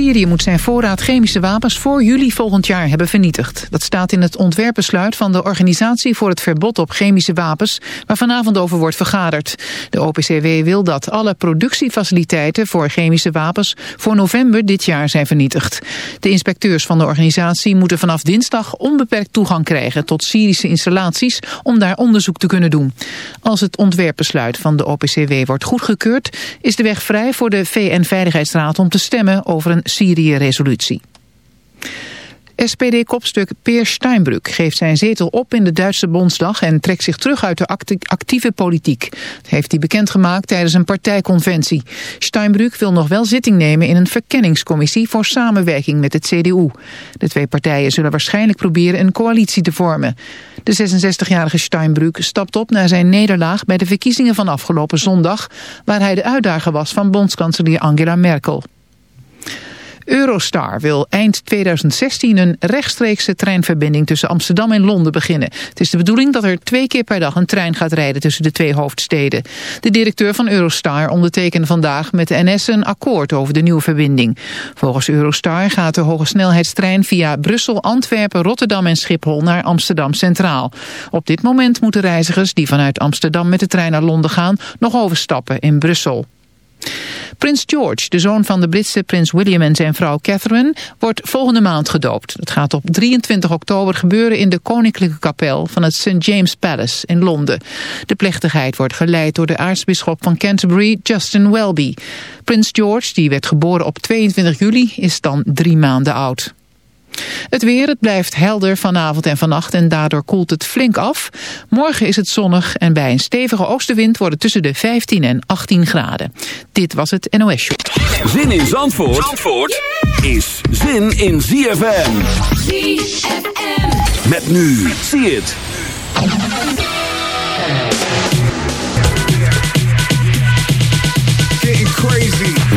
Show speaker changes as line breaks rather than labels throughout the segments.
Syrië moet zijn voorraad chemische wapens voor juli volgend jaar hebben vernietigd. Dat staat in het ontwerpbesluit van de Organisatie voor het Verbod op Chemische Wapens, waar vanavond over wordt vergaderd. De OPCW wil dat alle productiefaciliteiten voor chemische wapens voor november dit jaar zijn vernietigd. De inspecteurs van de organisatie moeten vanaf dinsdag onbeperkt toegang krijgen tot Syrische installaties om daar onderzoek te kunnen doen. Als het ontwerpbesluit van de OPCW wordt goedgekeurd, is de weg vrij voor de VN-veiligheidsraad om te stemmen over een Syrië-resolutie. SPD-kopstuk Peer Steinbrück geeft zijn zetel op in de Duitse Bondsdag en trekt zich terug uit de actieve politiek. Dat heeft hij bekendgemaakt tijdens een partijconventie. Steinbrück wil nog wel zitting nemen in een verkenningscommissie voor samenwerking met het CDU. De twee partijen zullen waarschijnlijk proberen een coalitie te vormen. De 66-jarige Steinbrück stapt op na zijn nederlaag bij de verkiezingen van afgelopen zondag, waar hij de uitdager was van bondskanselier Angela Merkel. Eurostar wil eind 2016 een rechtstreekse treinverbinding tussen Amsterdam en Londen beginnen. Het is de bedoeling dat er twee keer per dag een trein gaat rijden tussen de twee hoofdsteden. De directeur van Eurostar ondertekende vandaag met de NS een akkoord over de nieuwe verbinding. Volgens Eurostar gaat de hogesnelheidstrein via Brussel, Antwerpen, Rotterdam en Schiphol naar Amsterdam Centraal. Op dit moment moeten reizigers die vanuit Amsterdam met de trein naar Londen gaan nog overstappen in Brussel. Prins George, de zoon van de Britse prins William en zijn vrouw Catherine, wordt volgende maand gedoopt. Het gaat op 23 oktober gebeuren in de koninklijke kapel van het St. James Palace in Londen. De plechtigheid wordt geleid door de aartsbisschop van Canterbury, Justin Welby. Prins George, die werd geboren op 22 juli, is dan drie maanden oud. Het weer, het blijft helder vanavond en vannacht en daardoor koelt het flink af. Morgen is het zonnig en bij een stevige oostenwind worden tussen de 15 en 18 graden. Dit was het NOS Show.
Zin in Zandvoort, Zandvoort is zin in ZFM. ZFM. Met nu, zie het.
crazy.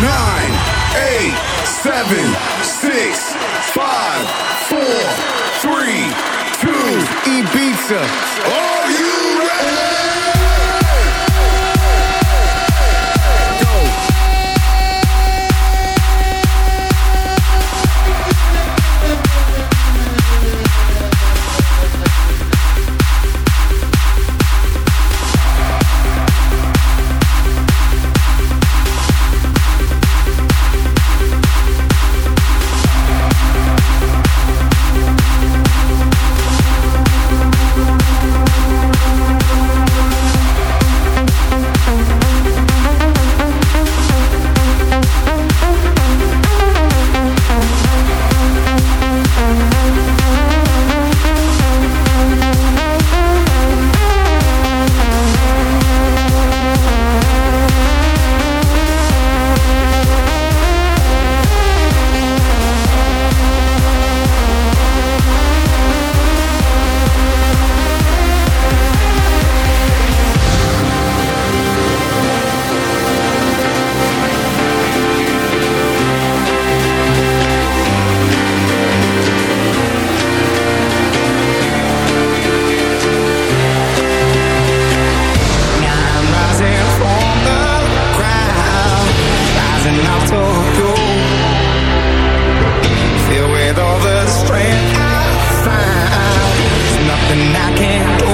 nine, eight, seven, six, five, four, three, two. Ibiza. Are you ready?
nothing I can't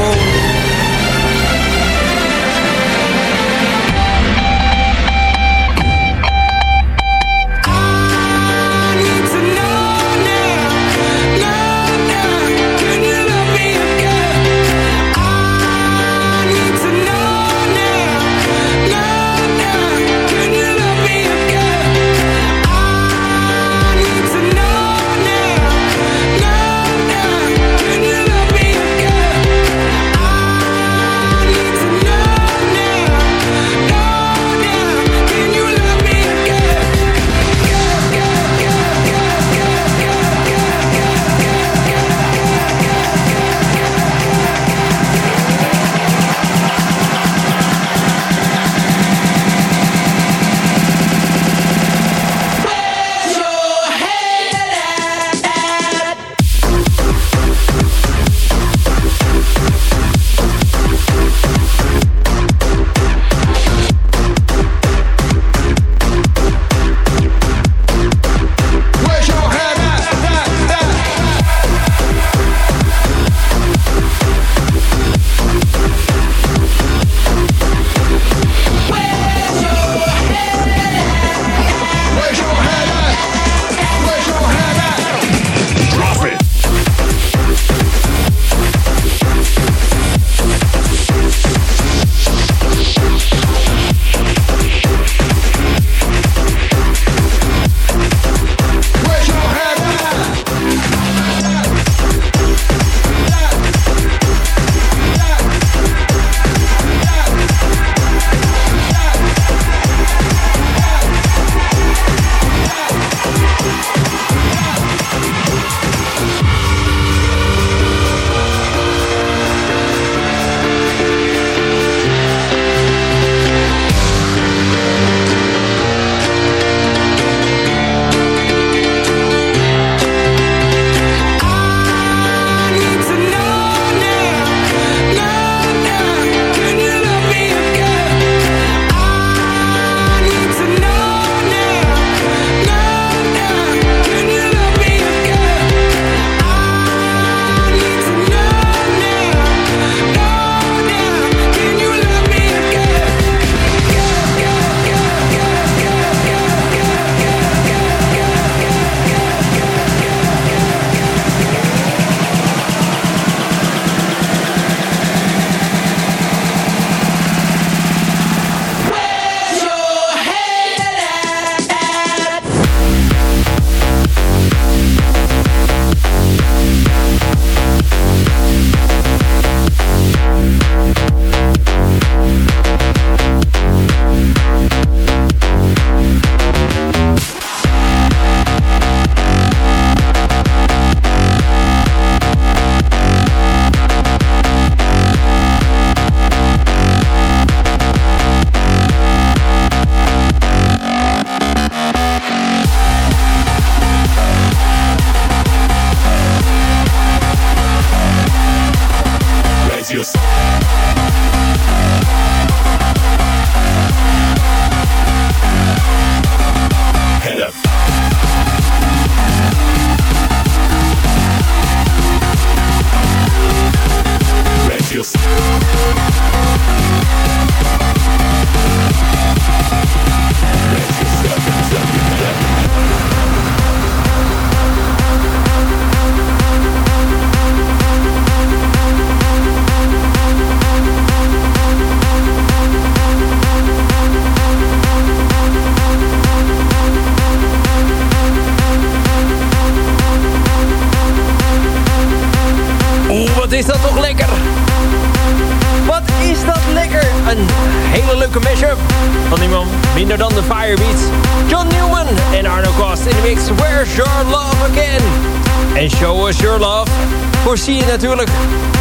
zie je natuurlijk.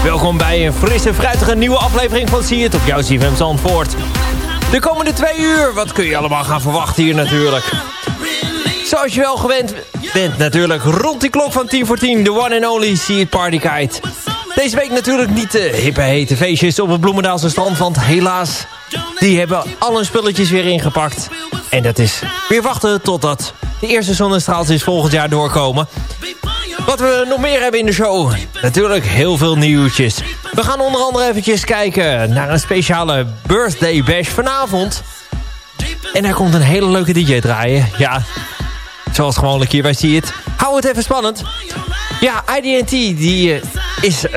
Welkom bij een frisse, fruitige nieuwe aflevering van Zie het op jouw CFM Zandvoort. De komende twee uur, wat kun je allemaal gaan verwachten hier natuurlijk. Zoals je wel gewend bent natuurlijk, rond die klok van 10 voor 10, de one and only See It Party Kite. Deze week natuurlijk niet de hippe hete feestjes op het Bloemendaalse strand, want helaas, die hebben al hun spulletjes weer ingepakt. En dat is weer wachten totdat de eerste zonnestraaltjes volgend jaar doorkomen. Wat we nog meer hebben in de show. Natuurlijk heel veel nieuwtjes. We gaan onder andere eventjes kijken naar een speciale birthday bash vanavond. En er komt een hele leuke DJ draaien. Ja, zoals gewoonlijk hier bij See It. Hou het even spannend. Ja, IDT die eh, is uh,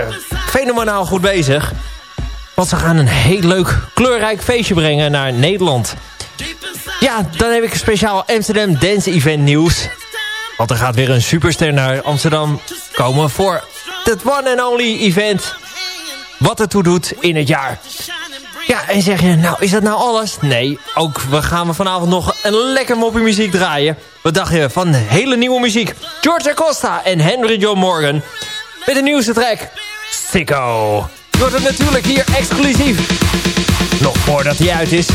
fenomenaal goed bezig. Want ze gaan een heel leuk kleurrijk feestje brengen naar Nederland. Ja, dan heb ik een speciaal Amsterdam Dance Event nieuws. Want er gaat weer een superster naar Amsterdam komen voor het one and only event. Wat ertoe doet in het jaar. Ja, en zeg je, nou is dat nou alles? Nee, ook we gaan we vanavond nog een lekker moppie muziek draaien. Wat dacht je van hele nieuwe muziek? George Acosta en Henry John Morgan. Met de nieuwste track, Sicko. Wordt het natuurlijk hier exclusief. Nog voordat hij uit is.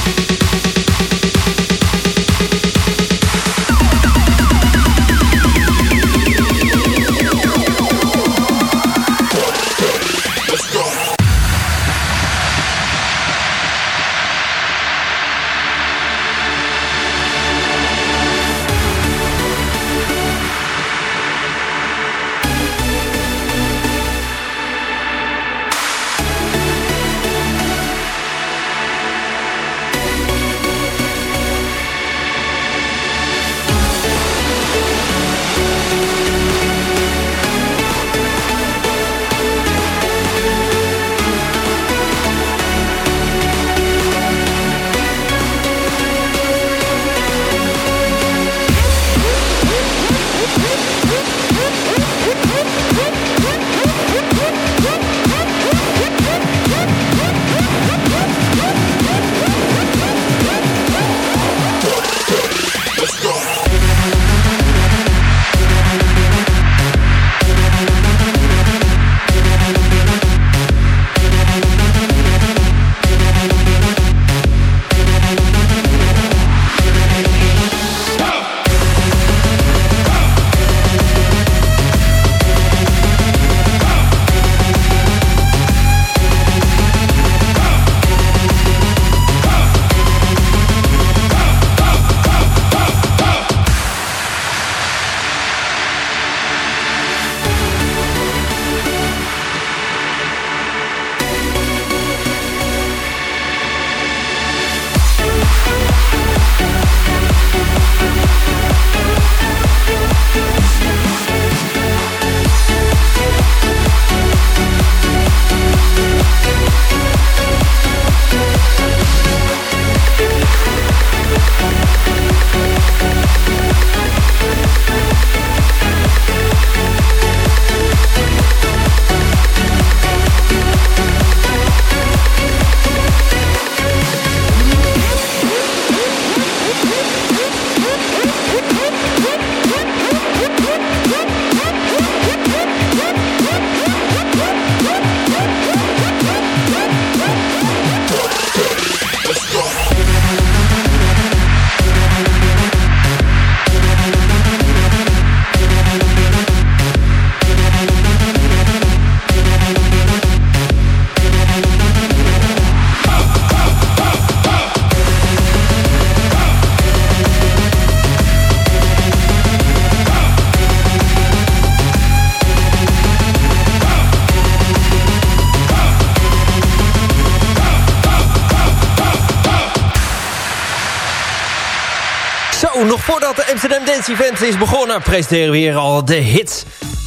Dance Event is begonnen... presenteren we hier al de hits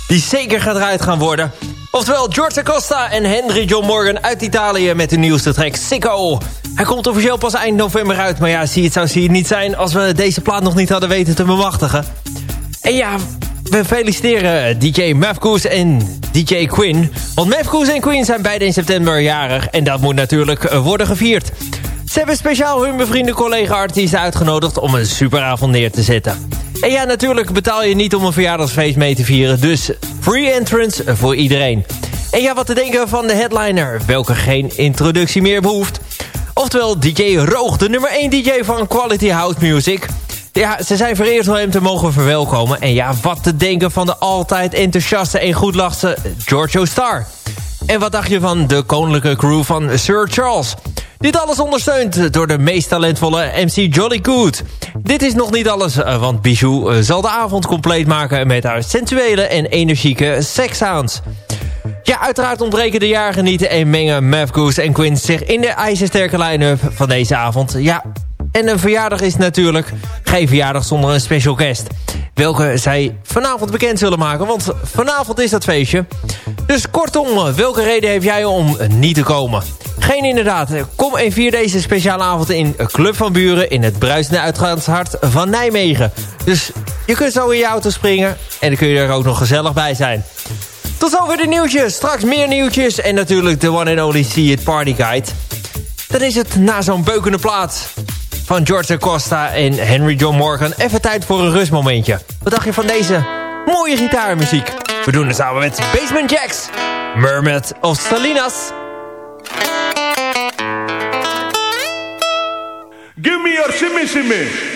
die zeker gedraaid gaan worden. Oftewel George Acosta en Henry John Morgan uit Italië... met de nieuwste track Sicko. Hij komt officieel pas eind november uit... maar ja, zie het zou zie het niet zijn... als we deze plaat nog niet hadden weten te bemachtigen. En ja, we feliciteren DJ Mavkoes en DJ Quinn. Want Mavkoes en Quinn zijn beide in september jarig... en dat moet natuurlijk worden gevierd. Ze hebben speciaal hun bevriende collega-artiesten uitgenodigd om een superavond neer te zetten. En ja, natuurlijk betaal je niet om een verjaardagsfeest mee te vieren, dus free entrance voor iedereen. En ja, wat te denken van de headliner, welke geen introductie meer behoeft. Oftewel DJ Roog, de nummer 1 DJ van Quality House Music. Ja, ze zijn vereerd om hem te mogen verwelkomen. En ja, wat te denken van de altijd enthousiaste en goedlachse Giorgio Star. En wat dacht je van de koninklijke crew van Sir Charles? Dit alles ondersteund door de meest talentvolle MC Jolly Good. Dit is nog niet alles, eh, want Bijou eh, zal de avond compleet maken... met haar sensuele en energieke sekssounds. Ja, uiteraard ontbreken de jaren niet en mengen Mav Goose en Quinn zich in de ijzersterke line-up van deze avond. Ja, en een verjaardag is natuurlijk geen verjaardag zonder een special guest. Welke zij vanavond bekend zullen maken, want vanavond is dat feestje. Dus kortom, welke reden heb jij om niet te komen? Geen inderdaad. Kom en vier deze speciale avond in Club van Buren... in het bruisende uitgaanshart van Nijmegen. Dus je kunt zo in je auto springen... en dan kun je er ook nog gezellig bij zijn. Tot zover de nieuwtjes. Straks meer nieuwtjes. En natuurlijk de one and only See It Party Guide. Dan is het na zo'n beukende plaat van George Costa en Henry John Morgan... even tijd voor een rustmomentje. Wat dacht je van deze mooie gitaarmuziek? We doen het samen met Basement Jacks. Mermaid of Salinas...
Give me your shimmy shimmy.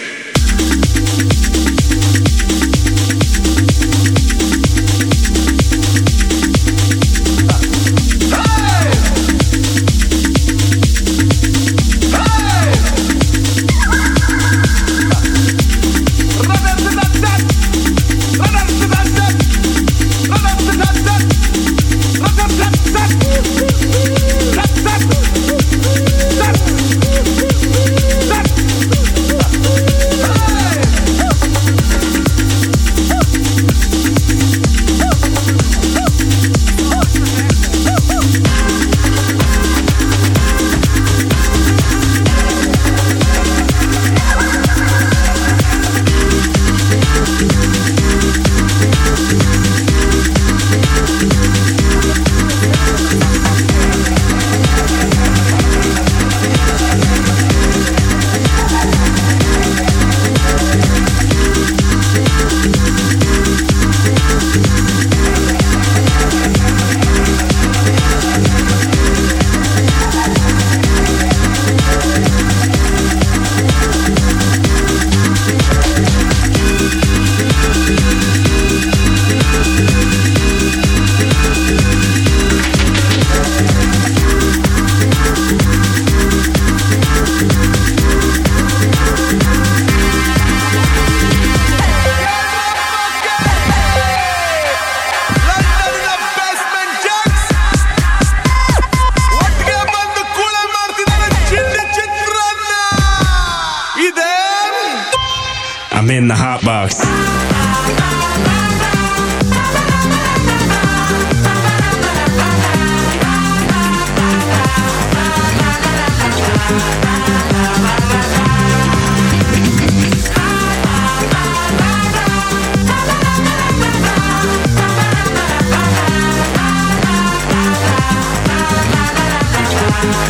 Bye.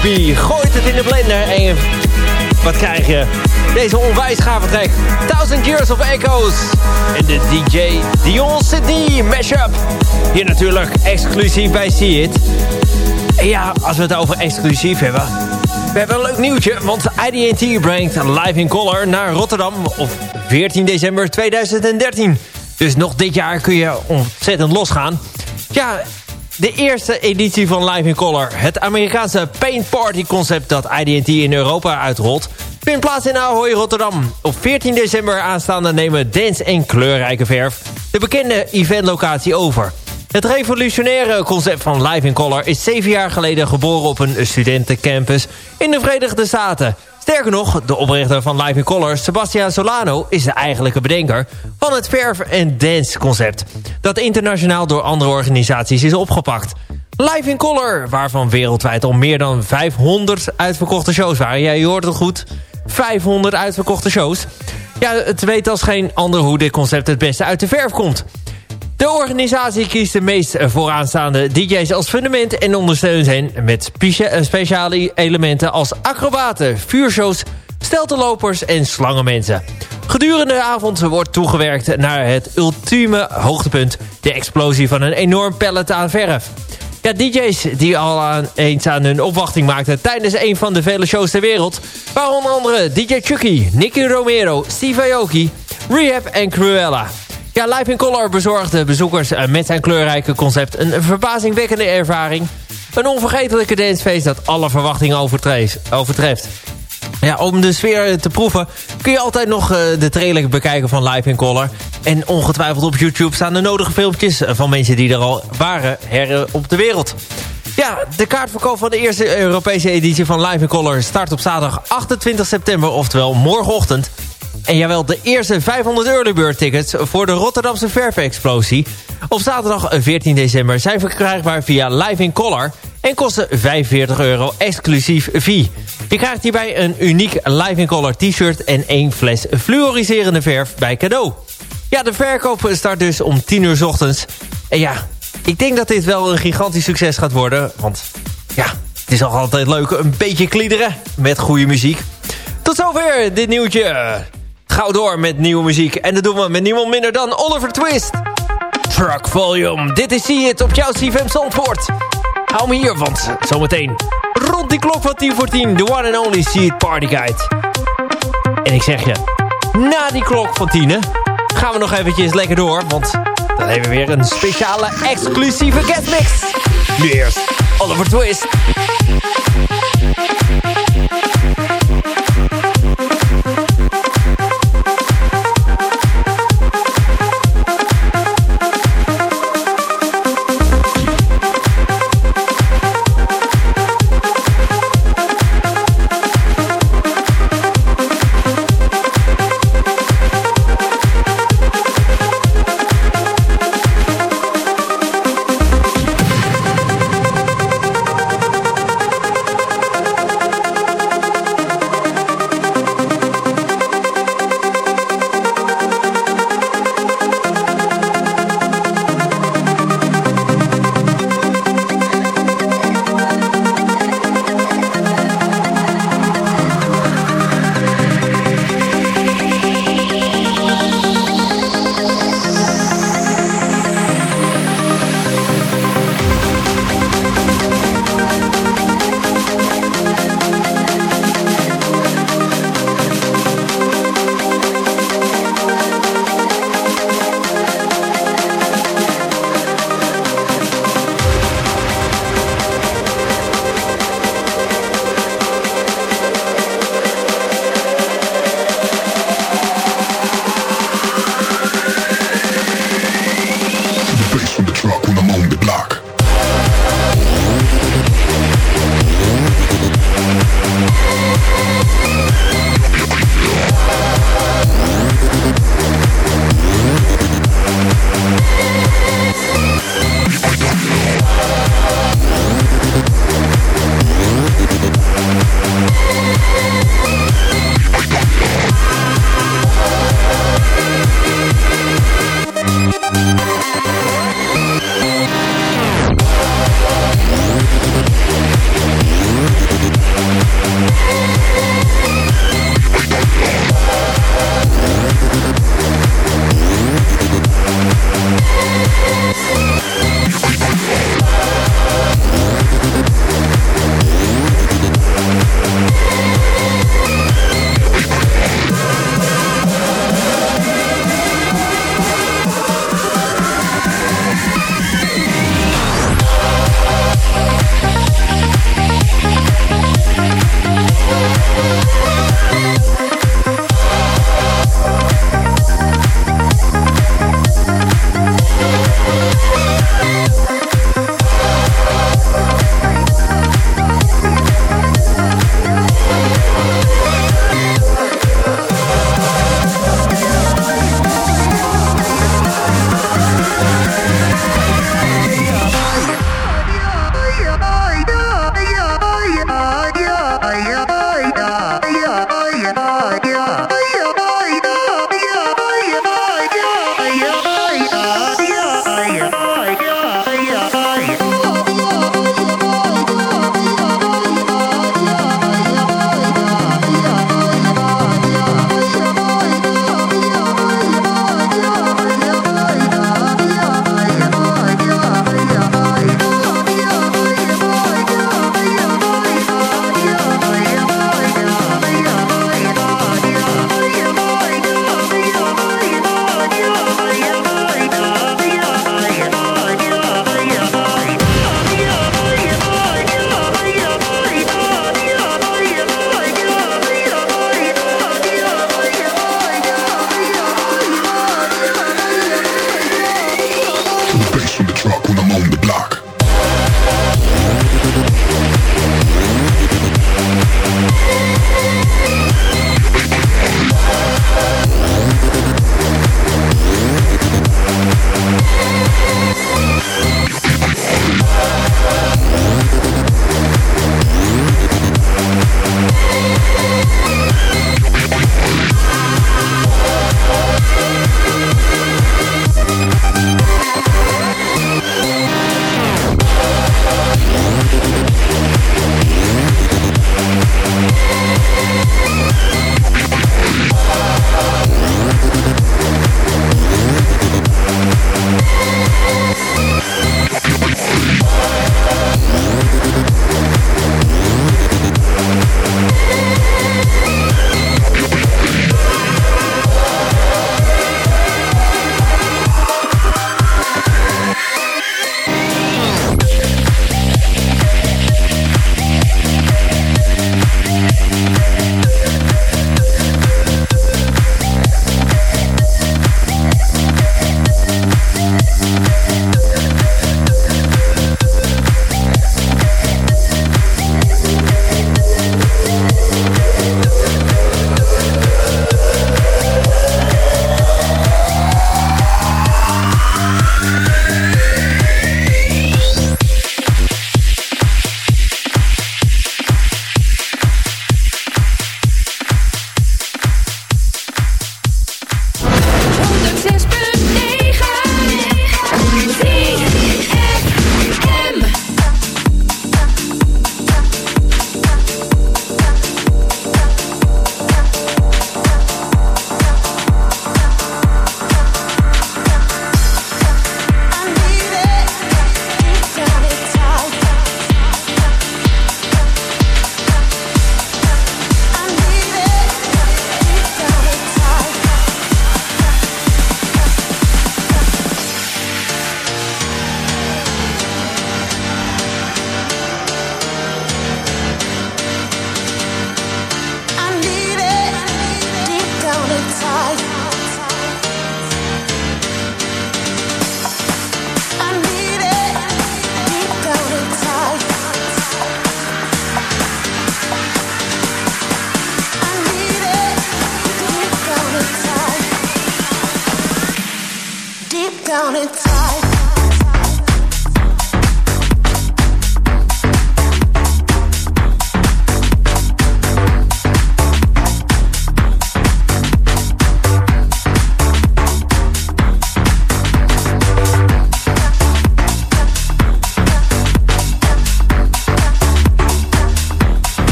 B. Gooit het in de blender en wat krijg je? Deze onwijs gave track. Thousand Years of Echoes. En de DJ Dion Sydney mashup. Hier natuurlijk exclusief bij See It. En ja, als we het over exclusief hebben... We hebben een leuk nieuwtje, want IDT brengt Live in Color naar Rotterdam op 14 december 2013. Dus nog dit jaar kun je ontzettend losgaan. Ja, de eerste editie van Live in Color. Het Amerikaanse Paint Party concept dat IDT in Europa uitrolt... vindt plaats in Ahoy, Rotterdam. Op 14 december aanstaande nemen dance en kleurrijke verf... de bekende eventlocatie over. Het revolutionaire concept van Live in Color... is zeven jaar geleden geboren op een studentencampus in de Verenigde Staten... Sterker nog, de oprichter van Live in Color, Sebastian Solano... is de eigenlijke bedenker van het verf- en dance-concept... dat internationaal door andere organisaties is opgepakt. Live in Color, waarvan wereldwijd al meer dan 500 uitverkochte shows waren. Ja, je hoort het goed. 500 uitverkochte shows. Ja, het weet als geen ander hoe dit concept het beste uit de verf komt. De organisatie kiest de meest vooraanstaande DJ's als fundament... en ondersteunt hen met speciale elementen als acrobaten, vuurshows... steltenlopers en slangenmensen. Gedurende de avond wordt toegewerkt naar het ultieme hoogtepunt... de explosie van een enorm pallet aan verf. Ja, DJ's die al aan, eens aan hun opwachting maakten tijdens een van de vele shows ter wereld... waren onder andere DJ Chucky, Nicky Romero, Steve Aoki, Rehab en Cruella... Ja, Live in Color bezorgde bezoekers eh, met zijn kleurrijke concept een verbazingwekkende ervaring. Een onvergetelijke dancefeest dat alle verwachtingen overtreft. Ja, om de sfeer te proeven kun je altijd nog eh, de trailer bekijken van Live in Color. En ongetwijfeld op YouTube staan de nodige filmpjes van mensen die er al waren her op de wereld. Ja, de kaartverkoop van de eerste Europese editie van Live in Color start op zaterdag 28 september, oftewel morgenochtend. En jawel, de eerste 500 Early tickets voor de Rotterdamse verf-explosie... op zaterdag 14 december zijn verkrijgbaar via Live in Color... en kosten 45 euro exclusief fee. Je krijgt hierbij een uniek Live in Color t-shirt... en één fles fluoriserende verf bij cadeau. Ja, de verkoop start dus om 10 uur s ochtends. En ja, ik denk dat dit wel een gigantisch succes gaat worden. Want ja, het is nog altijd leuk een beetje kliederen met goede muziek. Tot zover dit nieuwtje gauw door met nieuwe muziek. En dat doen we met niemand minder dan Oliver Twist. Truck Volume. Dit is See It op jouw CFM Zandvoort. Hou me hier, want zometeen rond die klok van 10 voor 10... de one and only See It Party Guide. En ik zeg je, na die klok van 10 gaan we nog eventjes lekker door... want dan hebben we weer een speciale exclusieve guestmix. Nu eerst Oliver Twist.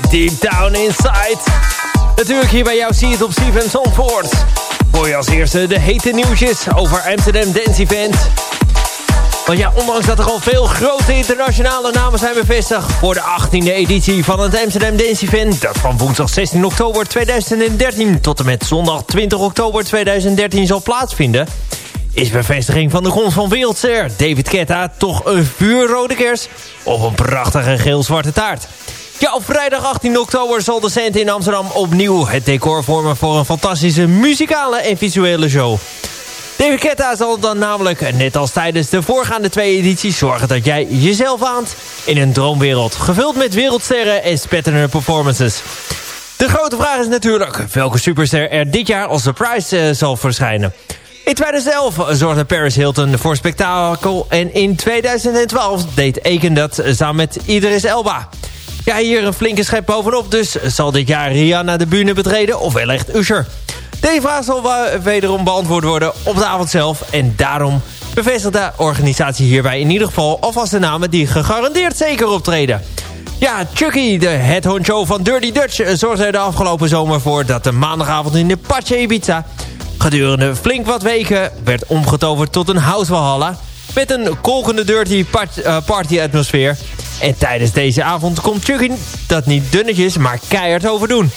Deep Down Inside. Natuurlijk hier bij jou zie je het op Steven Zandvoort. Voor je als eerste de hete nieuwtjes over Amsterdam Dance Event. Want ja, ondanks dat er al veel grote internationale namen zijn bevestigd... voor de 18e editie van het Amsterdam Dance Event... dat van woensdag 16 oktober 2013 tot en met zondag 20 oktober 2013 zal plaatsvinden... is bevestiging van de komst van wereldster David Ketta... toch een vuurrode kers op een prachtige geel-zwarte taart. Ja, op vrijdag 18 oktober zal de Cent in Amsterdam opnieuw het decor vormen... voor een fantastische muzikale en visuele show... David Ketta zal dan namelijk, net als tijdens de voorgaande twee edities... zorgen dat jij jezelf aant in een droomwereld... gevuld met wereldsterren en spetterende performances. De grote vraag is natuurlijk welke superster er dit jaar als surprise uh, zal verschijnen. In 2011 zorgde Paris Hilton voor spektakel... en in 2012 deed Eken dat samen met Idris Elba... Ja, hier een flinke schep bovenop, dus zal dit jaar Rihanna de bühne betreden of wellicht Usher. Deze vraag zal wederom beantwoord worden op de avond zelf. En daarom bevestigt de organisatie hierbij in ieder geval alvast de namen die gegarandeerd zeker optreden. Ja, Chucky, de head honcho van Dirty Dutch, zorgde er de afgelopen zomer voor dat de maandagavond in de Pache Ibiza gedurende flink wat weken werd omgetoverd tot een house met een kolkende dirty eh, party atmosfeer. En tijdens deze avond komt Chucky dat niet dunnetjes, maar keihard overdoen.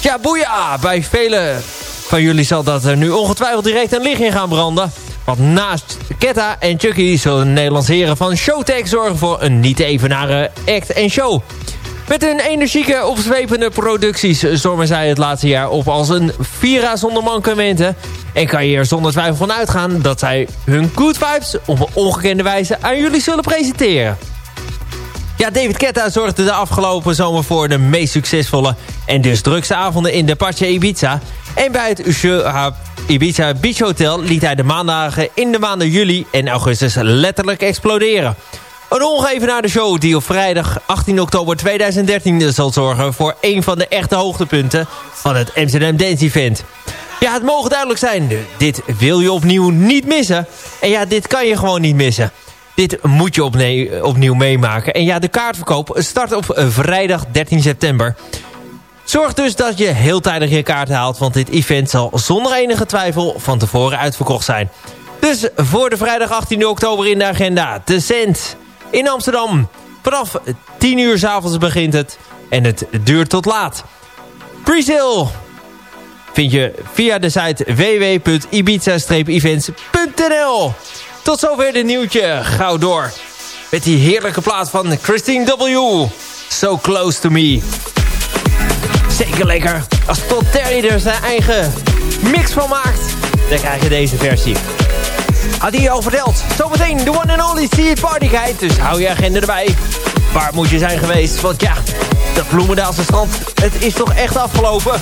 Ja, boeia! Bij velen van jullie zal dat er nu ongetwijfeld direct een licht in gaan branden. Want naast Ketta en Chucky zullen de Nederlandse heren van Showtech zorgen voor een niet evenare act en show. Met hun energieke, opzwepende producties zorgen zij het laatste jaar op als een Vira zonder mankementen. En kan je er zonder twijfel van uitgaan dat zij hun good vibes op een ongekende wijze aan jullie zullen presenteren. Ja, David Ketta zorgde de afgelopen zomer voor de meest succesvolle en dus drukste avonden in de Pache Ibiza. En bij het Ibiza Beach Hotel liet hij de maandagen in de maanden juli en augustus letterlijk exploderen. Een de show die op vrijdag 18 oktober 2013 zal zorgen voor een van de echte hoogtepunten van het Amsterdam Dance Event. Ja, het mogen duidelijk zijn, dit wil je opnieuw niet missen. En ja, dit kan je gewoon niet missen. Dit moet je opnieuw meemaken. En ja, de kaartverkoop start op vrijdag 13 september. Zorg dus dat je heel tijdig je kaart haalt... want dit event zal zonder enige twijfel van tevoren uitverkocht zijn. Dus voor de vrijdag 18 oktober in de agenda... De Cent in Amsterdam. Vanaf 10 uur s avonds begint het en het duurt tot laat. Presale vind je via de site www.ibiza-events.nl tot zover de nieuwtje. Gauw door. Met die heerlijke plaat van Christine W. So Close To Me. Zeker lekker. Als Todd Terry er zijn eigen mix van maakt, dan krijg je deze versie. Had hij al verteld. Zometeen de one and only See Party Guide. Dus hou je agenda erbij. Waar moet je zijn geweest? Want ja, dat Bloemendaalse strand, het is toch echt afgelopen.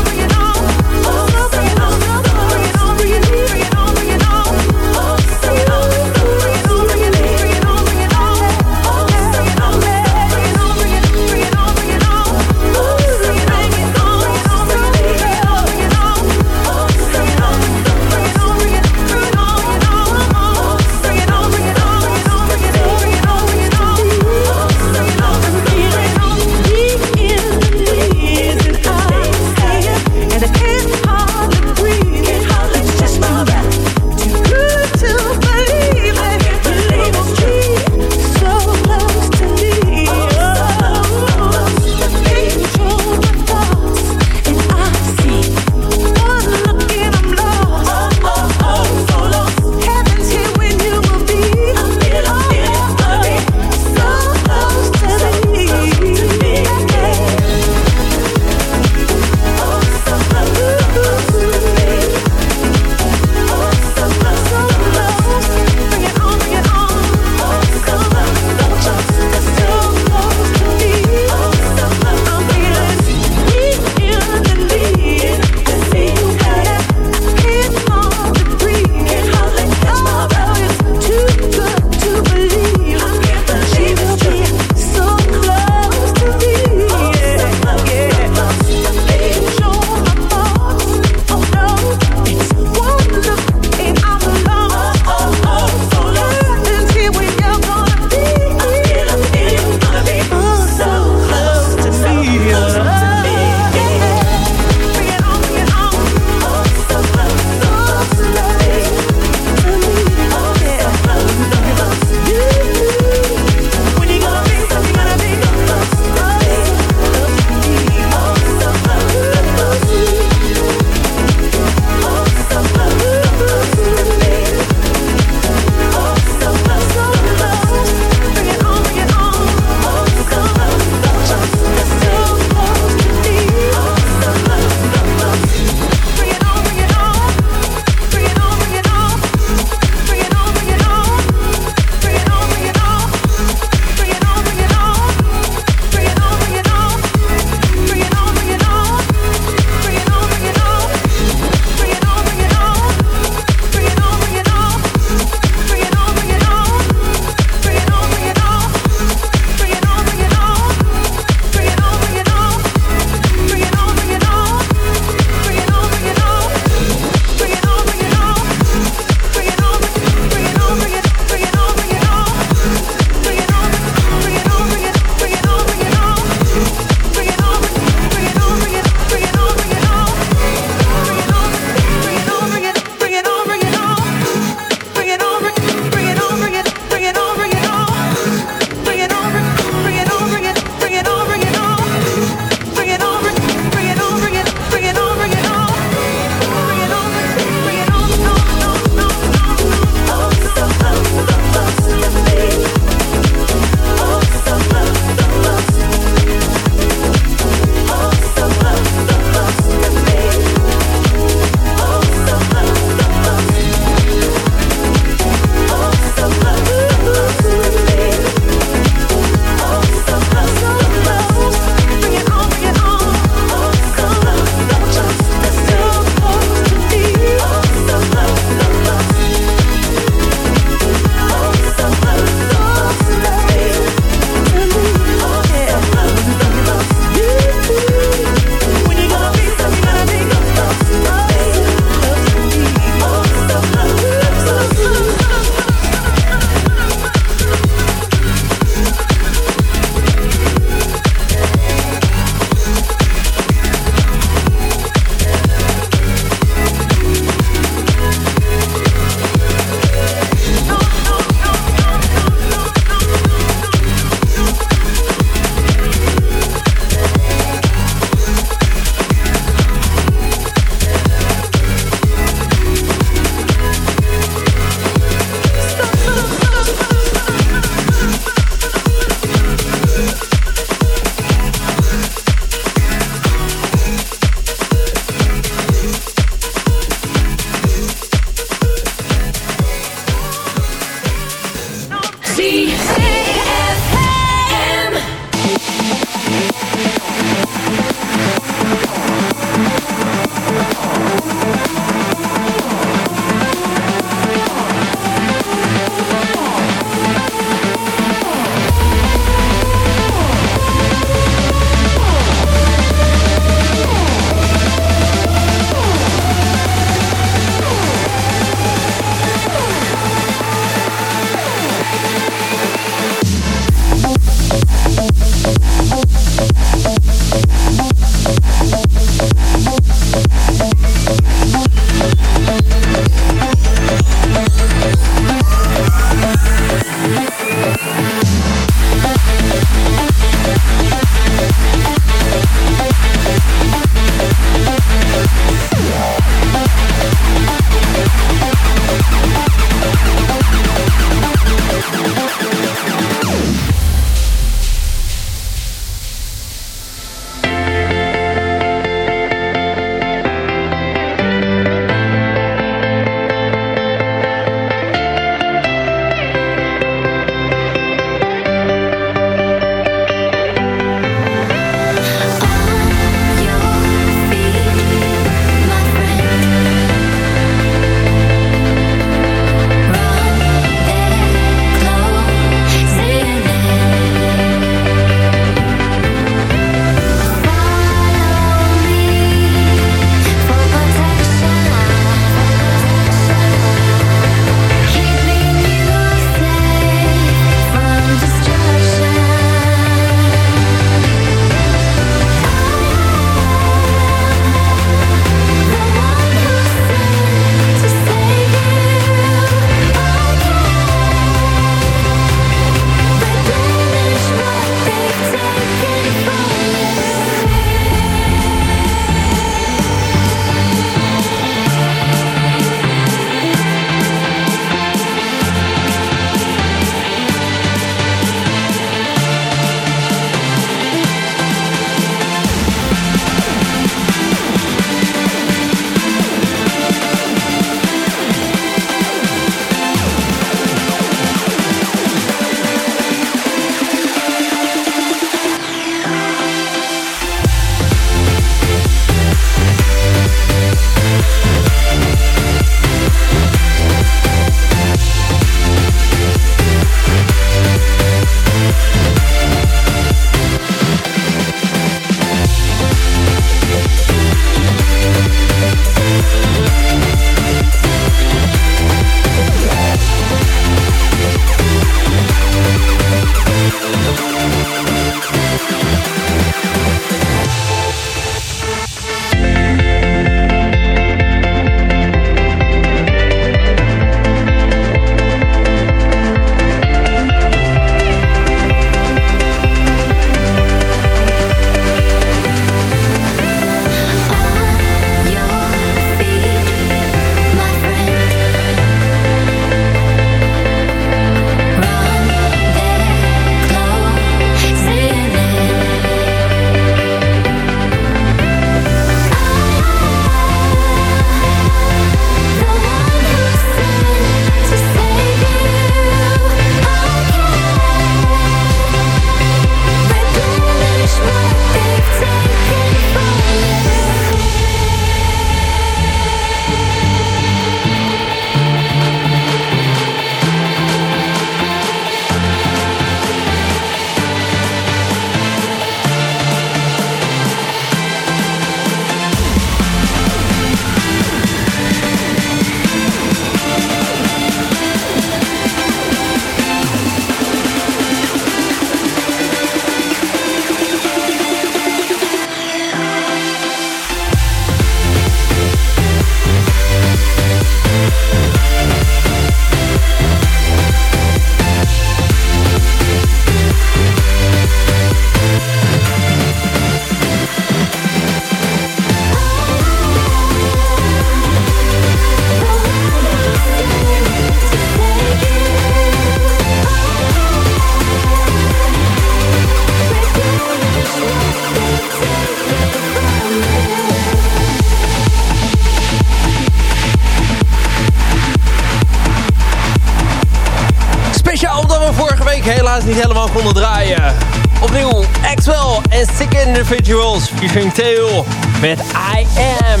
Met I Am.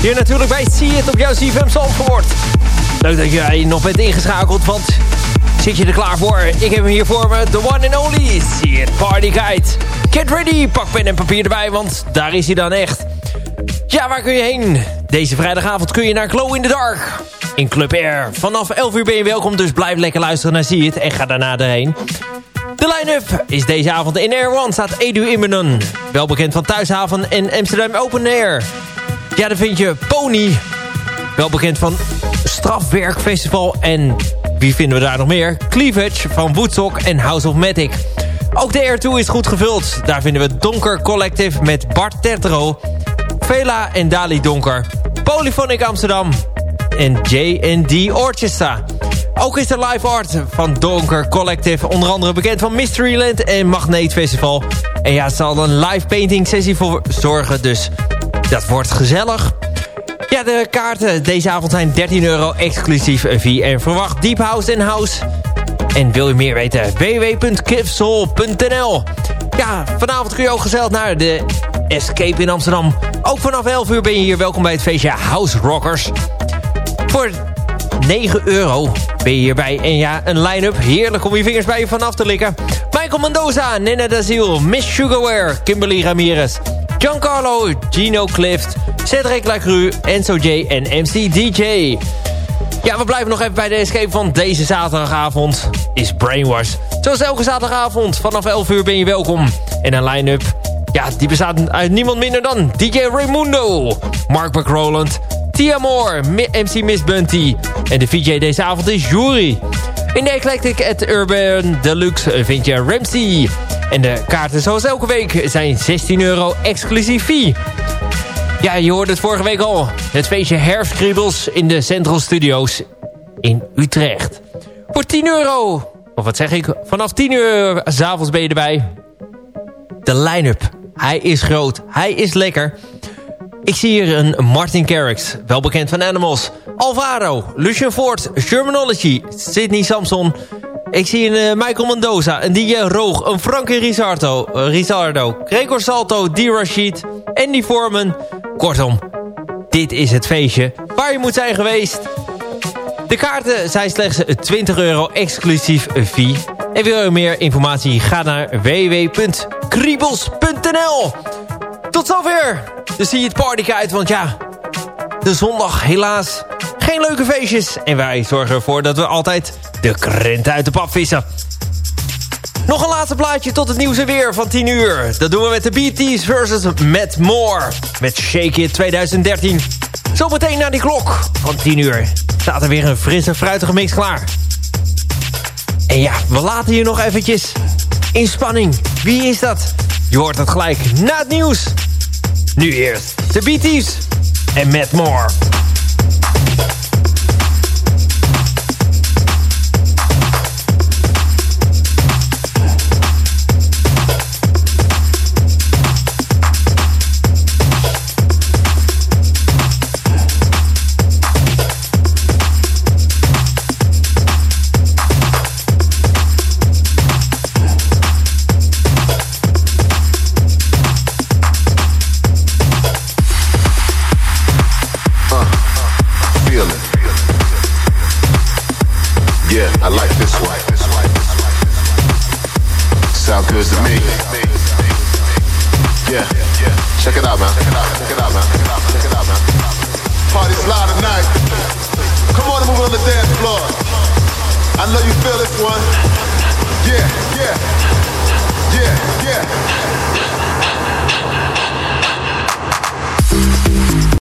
Hier natuurlijk bij See It op jouw CFM Zandvoort. Leuk dat jij nog bent ingeschakeld, want zit je er klaar voor? Ik heb hem hier voor me, the one and only See It Party Guide. Get ready, pak pen en papier erbij, want daar is hij dan echt. Ja, waar kun je heen? Deze vrijdagavond kun je naar Glow in the Dark. In Club Air. Vanaf 11 uur ben je welkom, dus blijf lekker luisteren naar See It en ga daarna erheen. Line-up is deze avond in Air One staat Edu Immenon. Wel bekend van Thuishaven en Amsterdam Open Air. Ja, dan vind je Pony. Wel bekend van Strafwerkfestival en wie vinden we daar nog meer? Cleavage van Woodstock en House of Matic. Ook de Air 2 is goed gevuld. Daar vinden we Donker Collective met Bart Tertero, Vela en Dali Donker, Polyphonic Amsterdam en J&D Orchestra. Ook is er live art van Donker Collective. Onder andere bekend van Mysteryland en Magneet Festival. En ja, het zal een live painting sessie voor zorgen. Dus dat wordt gezellig. Ja, de kaarten deze avond zijn 13 euro exclusief via en verwacht Deep House en House. En wil je meer weten? www.kipsol.nl Ja, vanavond kun je ook gezellig naar de Escape in Amsterdam. Ook vanaf 11 uur ben je hier welkom bij het feestje House Rockers. Voor 9 euro ben je hierbij. En ja, een line-up. Heerlijk om je vingers bij je vanaf te likken. Michael Mendoza, Nina Daziel, Miss Sugarware, Kimberly Ramirez, Giancarlo, Gino Clift, Cedric Lacru, Enzo J en MC DJ. Ja, we blijven nog even bij de escape van deze zaterdagavond. Is Brainwash. Zoals elke zaterdagavond. Vanaf 11 uur ben je welkom. En een line-up. Ja, die bestaat uit niemand minder dan DJ Raimundo. Mark McRoland. Tia Moore. MC Miss Bunty. En de VJ deze avond is Jury. In de Eclectic at Urban Deluxe vind je Ramsey. En de kaarten zoals elke week zijn 16 euro exclusief fee. Ja, je hoorde het vorige week al. Het feestje Herfstkriebels in de Central Studios in Utrecht. Voor 10 euro. Of wat zeg ik? Vanaf 10 uur s'avonds ben je erbij. De line-up. Hij is groot. Hij is lekker. Ik zie hier een Martin Garrix, wel bekend van Animals. Alvaro, Lucien Ford, Shermanology, Sidney Samson. Ik zie een uh, Michael Mendoza, een DJ Roog, een Frankie Rizardo, uh, Rizardo Gregor Salto, D. Rashid, Andy Foreman. Kortom, dit is het feestje waar je moet zijn geweest. De kaarten zijn slechts 20 euro exclusief fee. En wil je meer informatie, ga naar www.kriebels.nl Tot zover de See It Party Guide, want ja, de zondag helaas geen leuke feestjes. En wij zorgen ervoor dat we altijd de krenten uit de pap vissen. Nog een laatste plaatje tot het nieuws weer van 10 uur. Dat doen we met de BT's versus Matt Moore. Met Shake It 2013. Zometeen naar die klok van 10 uur staat er weer een frisse, fruitige mix klaar. En ja, we laten hier nog eventjes in spanning. Wie is dat? Je hoort het gelijk na het nieuws. Nu eerst de BT's en Matt Moore.
Good